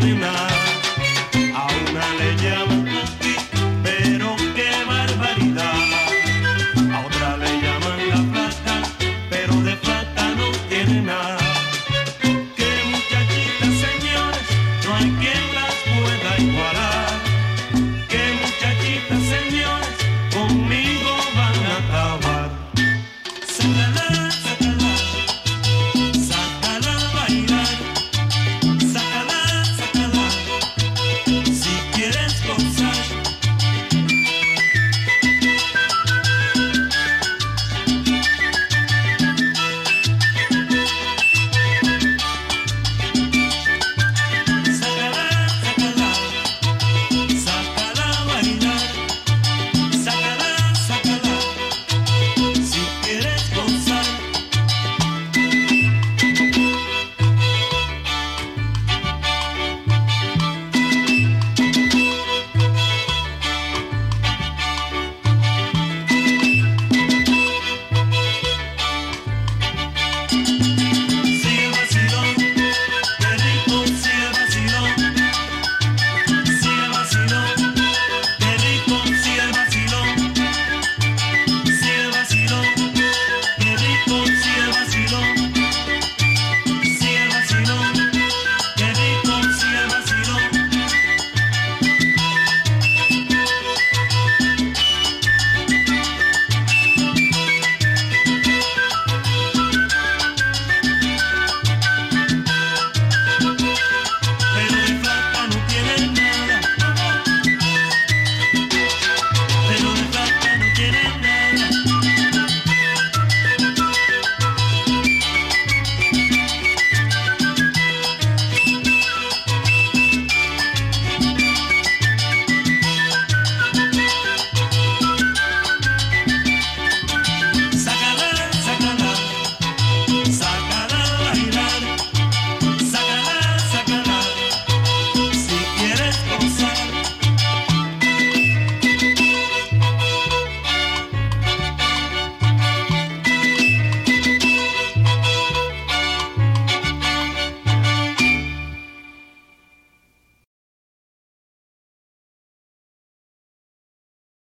terminar.